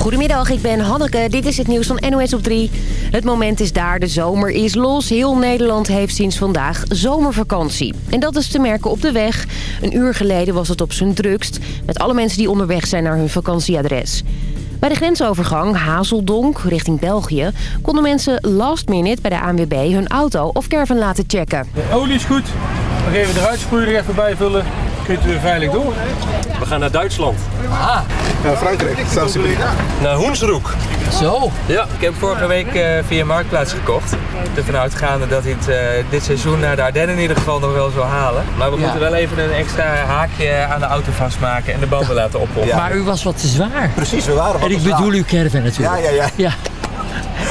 Goedemiddag, ik ben Hanneke. Dit is het nieuws van NOS op 3. Het moment is daar, de zomer is los. Heel Nederland heeft sinds vandaag zomervakantie. En dat is te merken op de weg. Een uur geleden was het op zijn drukst... met alle mensen die onderweg zijn naar hun vakantieadres. Bij de grensovergang Hazeldonk richting België... konden mensen last minute bij de ANWB hun auto of caravan laten checken. De olie is goed. Nog even de ruitspoeler er even bijvullen. Kunt u veilig door. We gaan naar Duitsland. Naar Frankrijk. Naar Hoensroek. Zo. Ja, ik heb vorige week uh, via Marktplaats gekocht. Ervan uitgaande dat hij het uh, dit seizoen naar de Ardennen in ieder geval nog wel zal halen. Maar we Ja. moeten wel even een extra haakje aan de auto vastmaken en de banden laten oppompen. Maar u was wat te zwaar. Precies, we waren wat En ik te zwaar. bedoel uw caravan natuurlijk. Ja, ja, ja.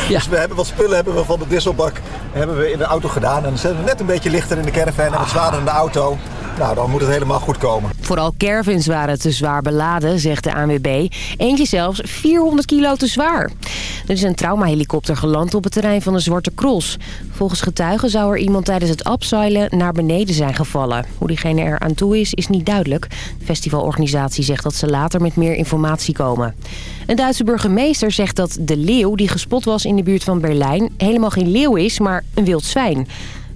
Ja. Dus we hebben wat spullen hebben we van de dieselbak hebben we in de auto gedaan. En dan zetten we net een beetje lichter in de caravan en wat zwaarder in de auto. Nou, dan moet het helemaal goed komen. Vooral caravans waren te zwaar beladen, zegt de ANWB. Eentje zelfs 400 kilo te zwaar. Er is een traumahelikopter geland op het terrein van de Zwarte Cross. Volgens getuigen zou er iemand tijdens het abseilen naar beneden zijn gevallen. Hoe diegene er aan toe is, is niet duidelijk. De festivalorganisatie zegt dat ze later met meer informatie komen. Een Duitse burgemeester zegt dat de leeuw die gespot was in de buurt van Berlijn... helemaal geen leeuw is, maar een wild zwijn.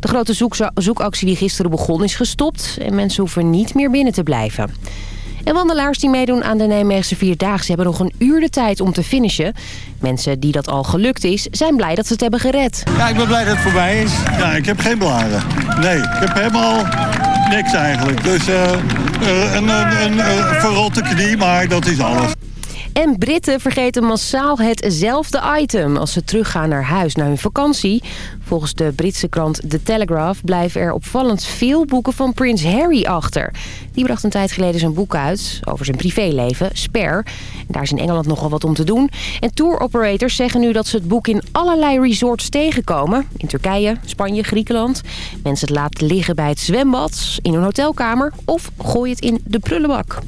De grote zoekactie die gisteren begon is gestopt... en mensen hoeven niet meer binnen te blijven. En wandelaars die meedoen aan de Nijmeegse Vierdaagse... hebben nog een uur de tijd om te finishen. Mensen die dat al gelukt is, zijn blij dat ze het hebben gered. Ja, ik ben blij dat het voorbij is. Ja, ik heb geen blaren. Nee, ik heb helemaal niks eigenlijk. Dus eh, eh, een, een, een, verrotte knie, maar dat is alles. En Britten vergeten massaal hetzelfde item als ze teruggaan naar huis na hun vakantie. Volgens de Britse krant The Telegraph blijven er opvallend veel boeken van Prins Harry achter. Die bracht een tijd geleden zijn boek uit over zijn privéleven, Spare. Daar is in Engeland nogal wat om te doen. En tour operators zeggen nu dat ze het boek in allerlei resorts tegenkomen. In Turkije, Spanje, Griekenland. Mensen het laten liggen bij het zwembad, in hun hotelkamer of gooien het in de prullenbak.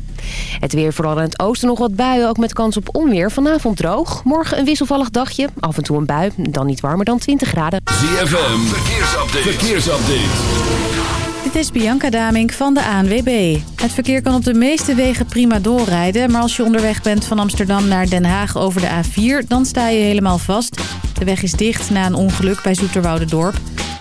Het weer vooral in het oosten nog wat buien, ook met kans op onweer. Vanavond droog. Morgen een wisselvallig dagje. Af en toe een bui, dan niet warmer dan 20 graden. ZFM, verkeersupdate. verkeersupdate. Dit is Bianca Damink van de ANWB. Het verkeer kan op de meeste wegen prima doorrijden... maar als je onderweg bent van Amsterdam naar Den Haag over de A4... dan sta je helemaal vast. De weg is dicht na een ongeluk bij Zoeterwoudendorp.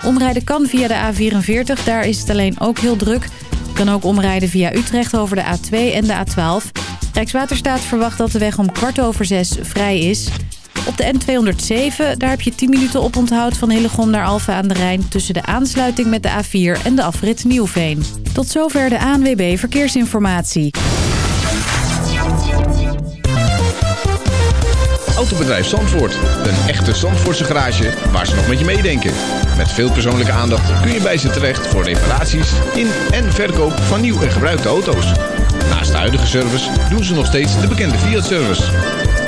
Omrijden kan via de A44, daar is het alleen ook heel druk. Je kan ook omrijden via Utrecht over de A2 en de A12. Rijkswaterstaat verwacht dat de weg om kwart over zes vrij is... Op de N207, daar heb je 10 minuten op onthoud van Hillegom naar Alphen aan de Rijn... tussen de aansluiting met de A4 en de afrit Nieuwveen. Tot zover de ANWB Verkeersinformatie. Autobedrijf Zandvoort. Een echte Zandvoortse garage waar ze nog met je meedenken. Met veel persoonlijke aandacht kun je bij ze terecht voor reparaties in en verkoop van nieuw en gebruikte auto's. Naast de huidige service doen ze nog steeds de bekende Fiat-service.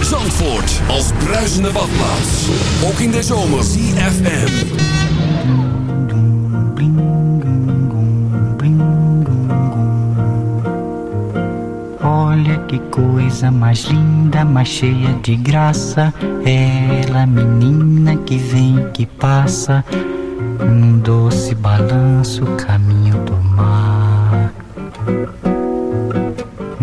Zandvoort als bruisende badplaats. Ook in de zomer. CFM. Olha que coisa mais linda, mais cheia de graça. Ela, menina que vem que passa. Num doce balanço, caminho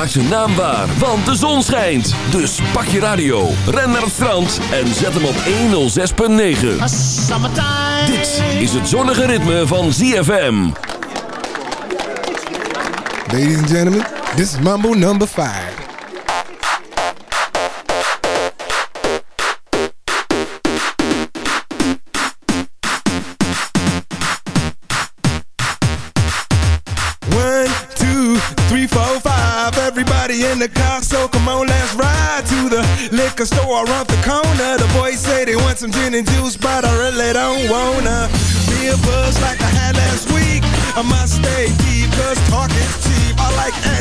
Maak zijn naam waar, want de zon schijnt. Dus pak je radio, ren naar het strand en zet hem op 106.9. Dit is het zonnige ritme van ZFM. Ladies and gentlemen, this is Mambo number 5. And juice, but I really don't wanna be a buzz like I had last week. I must stay deep, cause talk is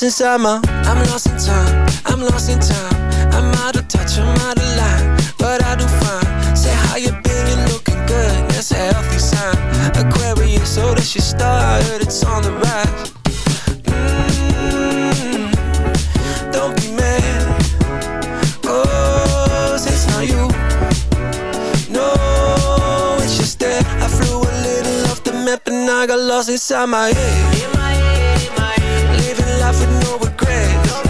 lost inside my. I'm lost in time. I'm lost in time. I'm out of touch. I'm out of line. But I do fine. Say how you been? You looking good. That's a healthy sign. Aquarius, oh, so that's your star. I heard it's on the rise. Mm-hmm. Don't be mad oh, Cause it's not you No, it's just that I flew a little off the map And I got lost inside my head life with no regrets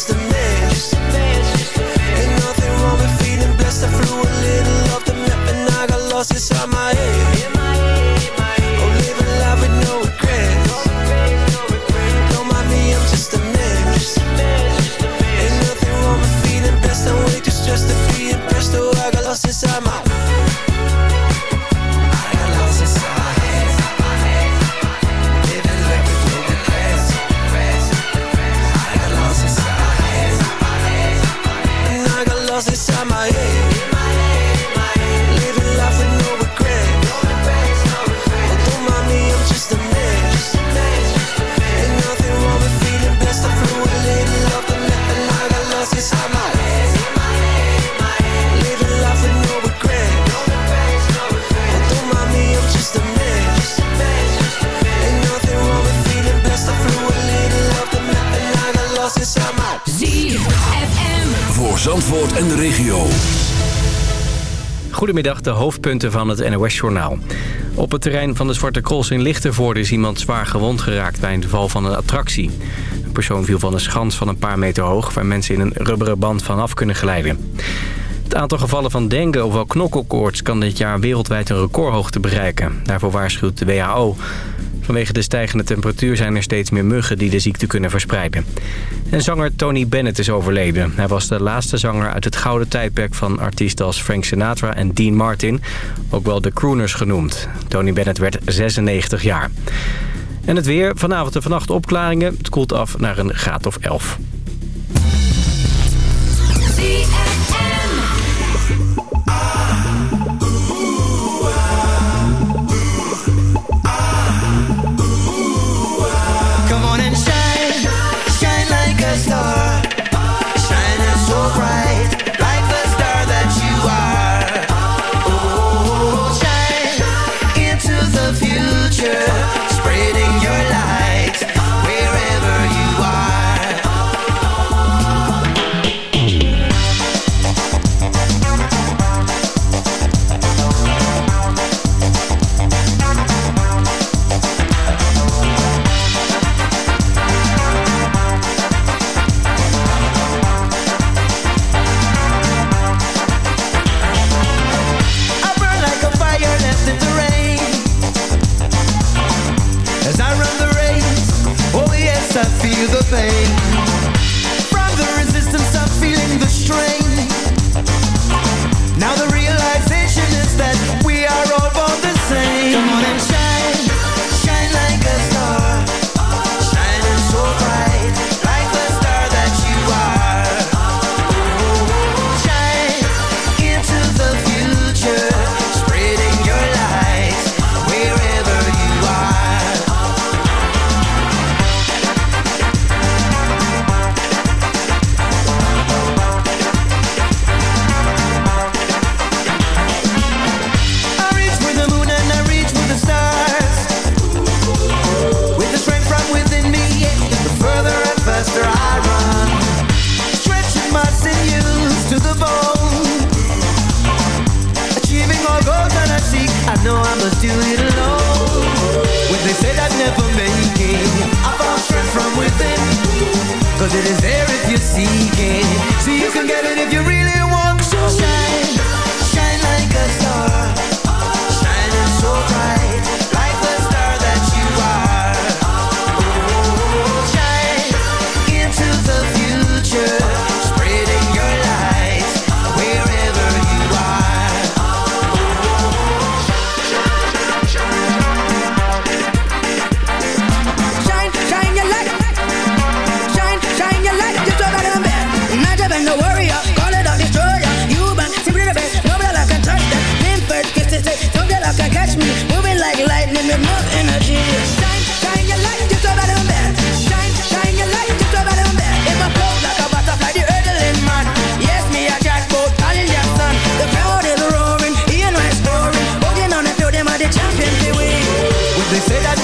just a man Zandvoort en de regio. Goedemiddag, de hoofdpunten van het NOS-journaal. Op het terrein van de Zwarte Cross in Lichtenvoorde is iemand zwaar gewond geraakt bij een val van een attractie. Een persoon viel van een schans van een paar meter hoog... waar mensen in een rubberen band vanaf kunnen glijden. Het aantal gevallen van dengue, ofwel knokkelkoorts... kan dit jaar wereldwijd een recordhoogte bereiken. Daarvoor waarschuwt de WHO. Vanwege de stijgende temperatuur zijn er steeds meer muggen die de ziekte kunnen verspreiden. En zanger Tony Bennett is overleden. Hij was de laatste zanger uit het gouden tijdperk van artiesten als Frank Sinatra en Dean Martin. Ook wel de Crooners genoemd. Tony Bennett werd 96 jaar. En het weer, vanavond en vannacht opklaringen. Het koelt af naar een graad of 11.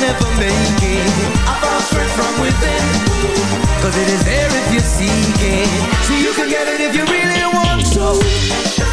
Never make it, I found strength from within. Cause it is there if you seek it. So you can get it if you really want to.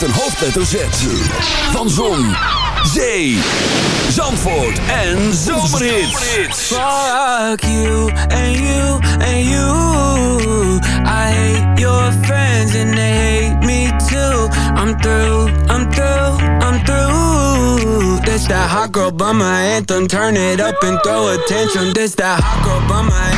Met een hoofdletter Z. Van Zon, Zee, Zandvoort en Zomerhits. Fuck you and you and you. I hate your friends and they hate me too. I'm through, I'm through, I'm through. This that hot girl bummer anthem. Turn it up and throw a tantrum. This that hot girl bummer anthem.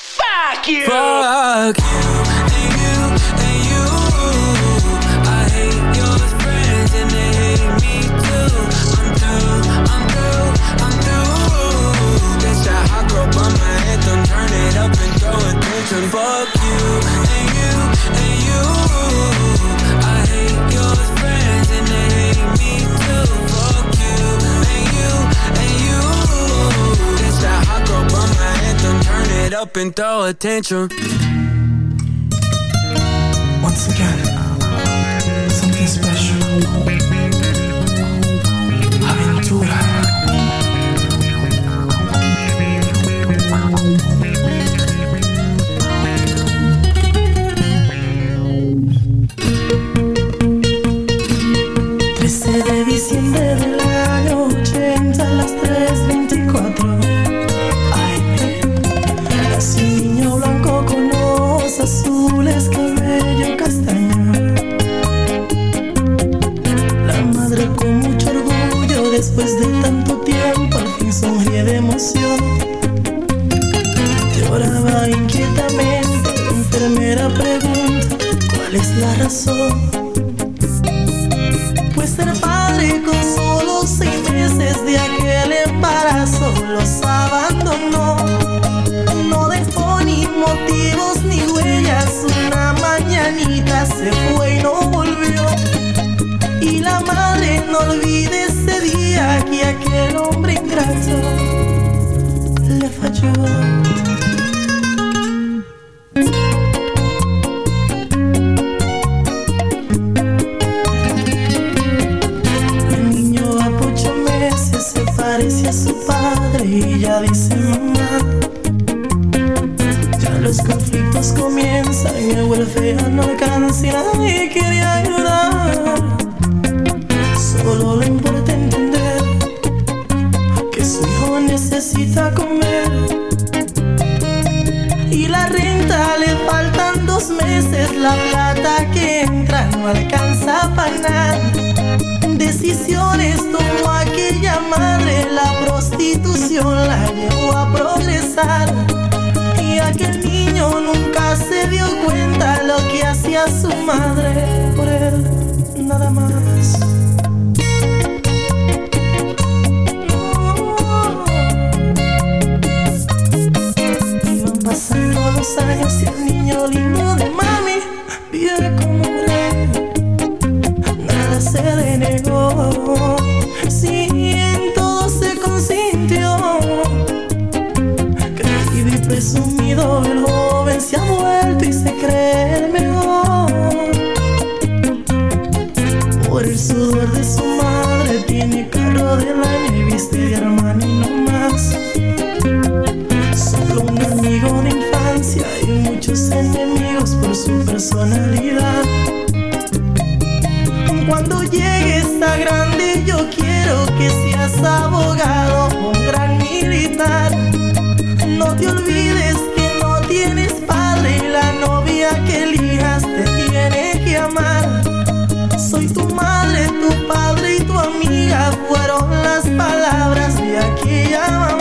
Fuck you! Fuck you. And It up and throw a tantrum. Once again, something special. Es la razón pues ser padre con solo seis meses de aquel embarazo los abandonó. No dejó ni motivos ni huellas. Una mañanita se fue y no volvió. Y la madre no olvide ese día que aquel hombre ingrato le falló. Necesita comer. Y la renta le faltan dos meses, la plata que entra no alcanza para nada decisiones tomó aquella madre, la prostitución la llevó a progresar. Y aquel niño nunca se dio cuenta lo que hacía su madre por él, nada más. años y el niño lindo de mami vive como rey. Nada se le negó. personalidad. Cuando llegues a grande yo quiero que seas abogado un gran militar. No te olvides que no tienes padre y la novia que elijas te tiene que amar. Soy tu madre, tu padre y tu amiga fueron las palabras de aquella mamá.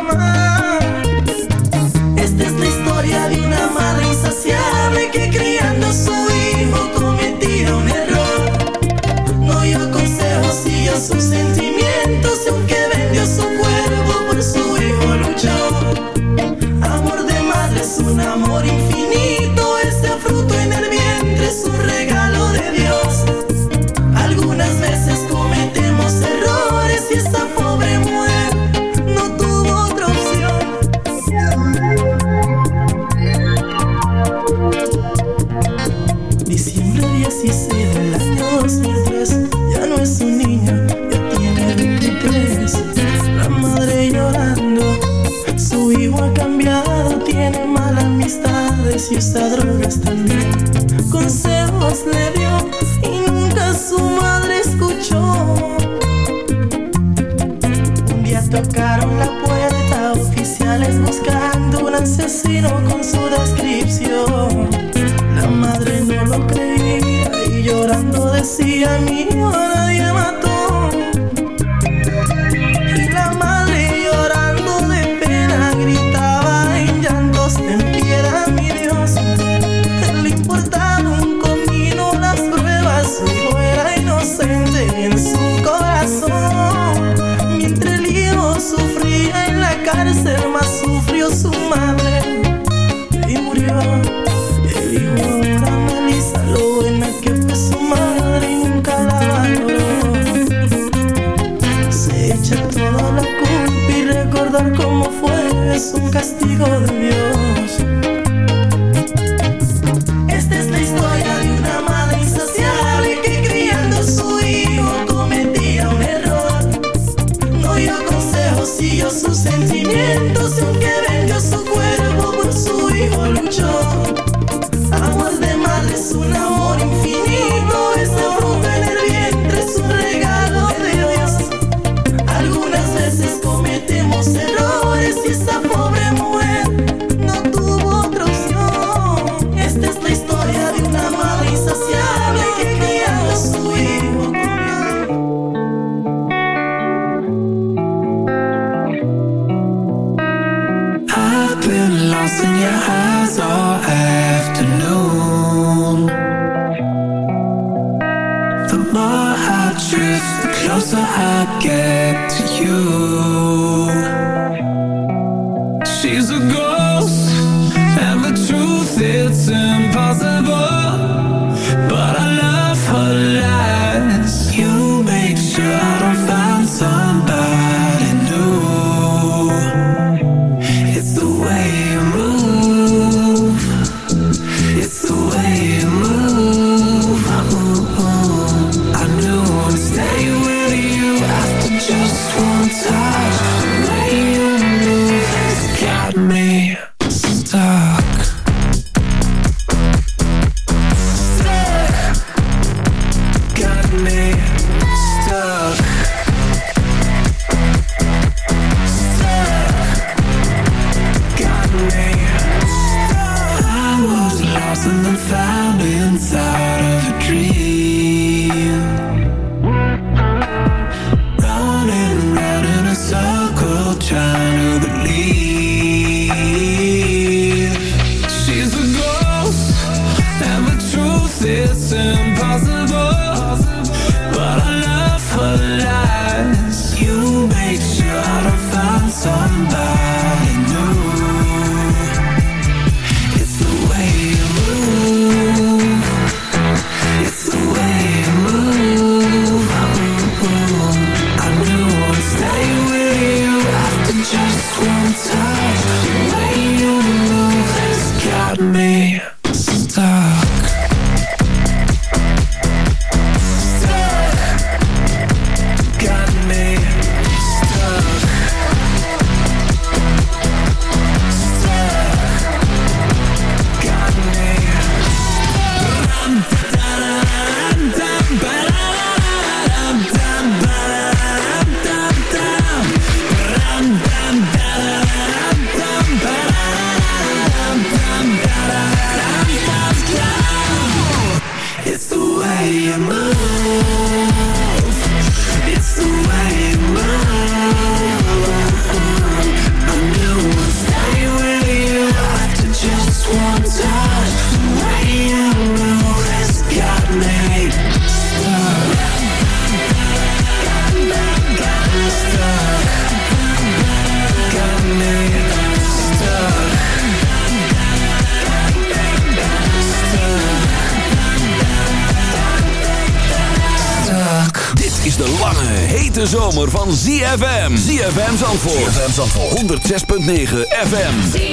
Zandvoort. ZFM Zandvoort. 106.9 FM.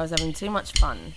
I was having too much fun.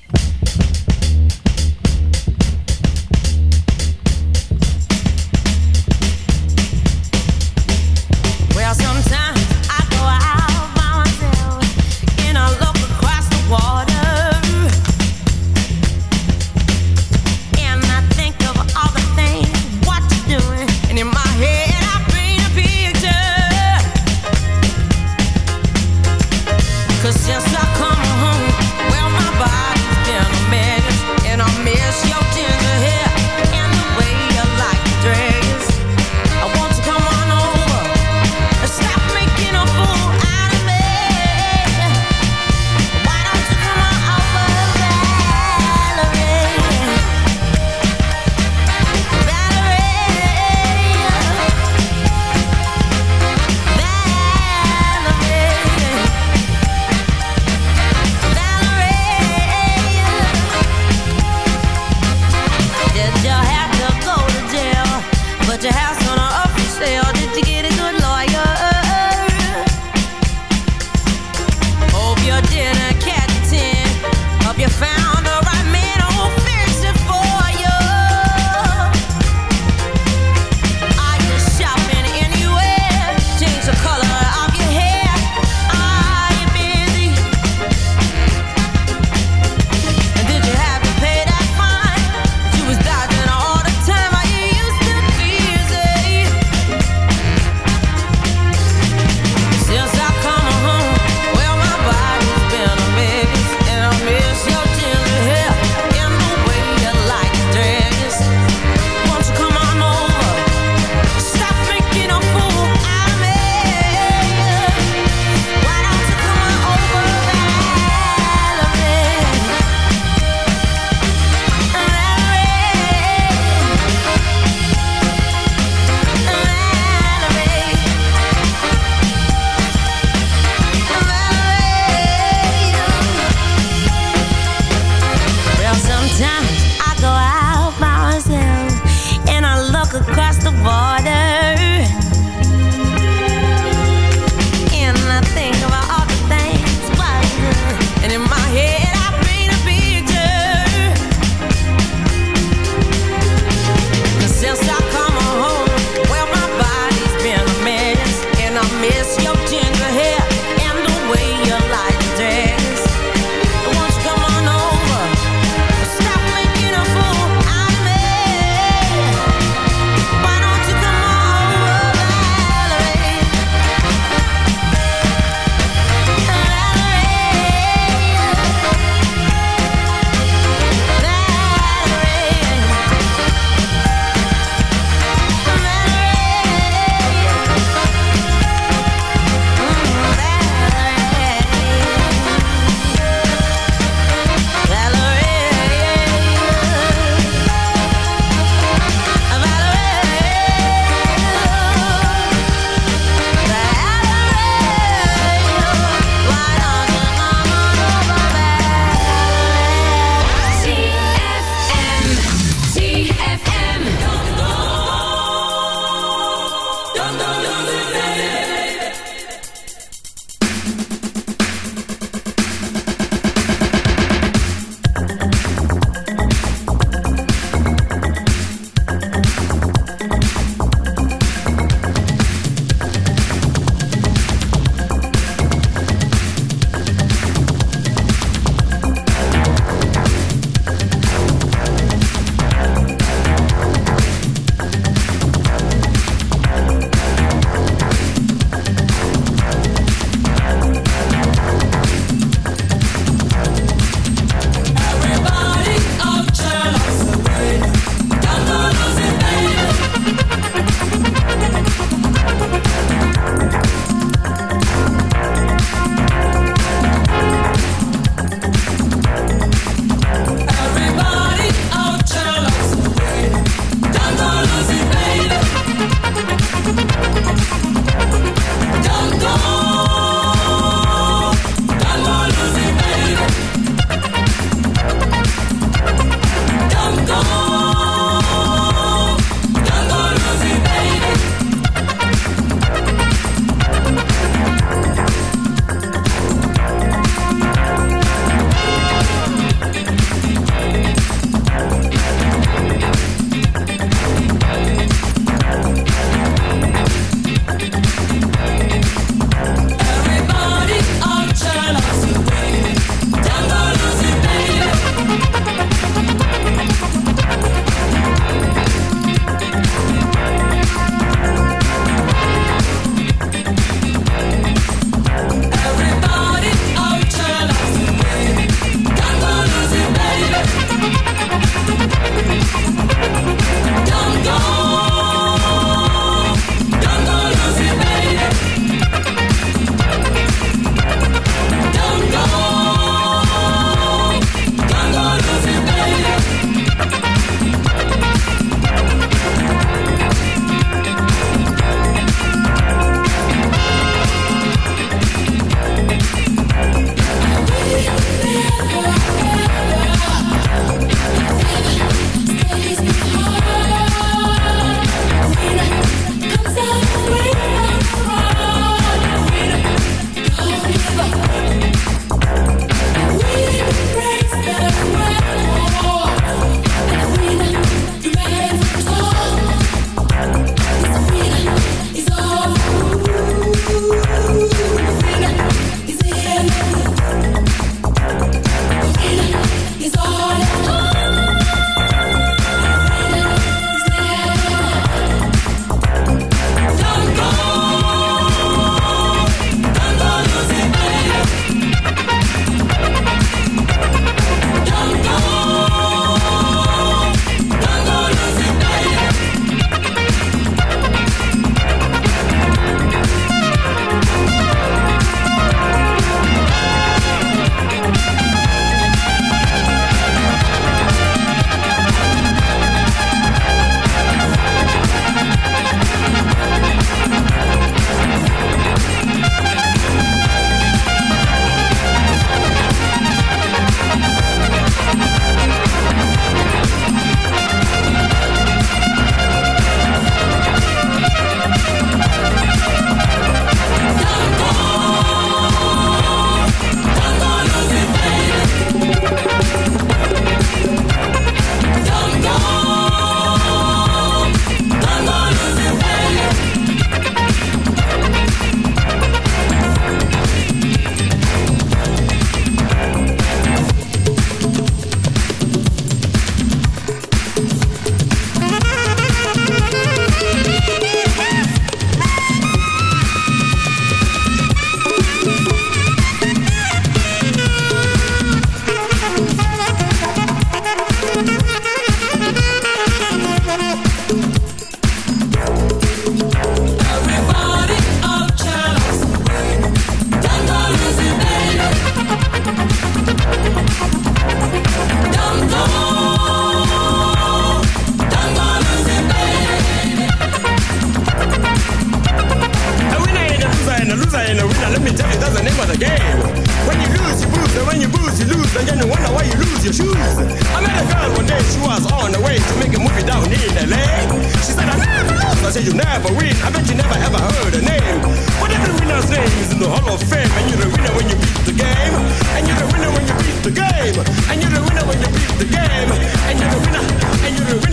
and then you wonder why you lose your shoes. I met a girl one day, she was on the way to make a movie down in LA. She said, I never lose. I said, You never win. I bet you never ever heard her name. But every winner's name is in the Hall of Fame. And you're the winner when you beat the game. And you're the winner when you beat the game. And you're the winner when you beat the game. And you're the winner. And you're the winner.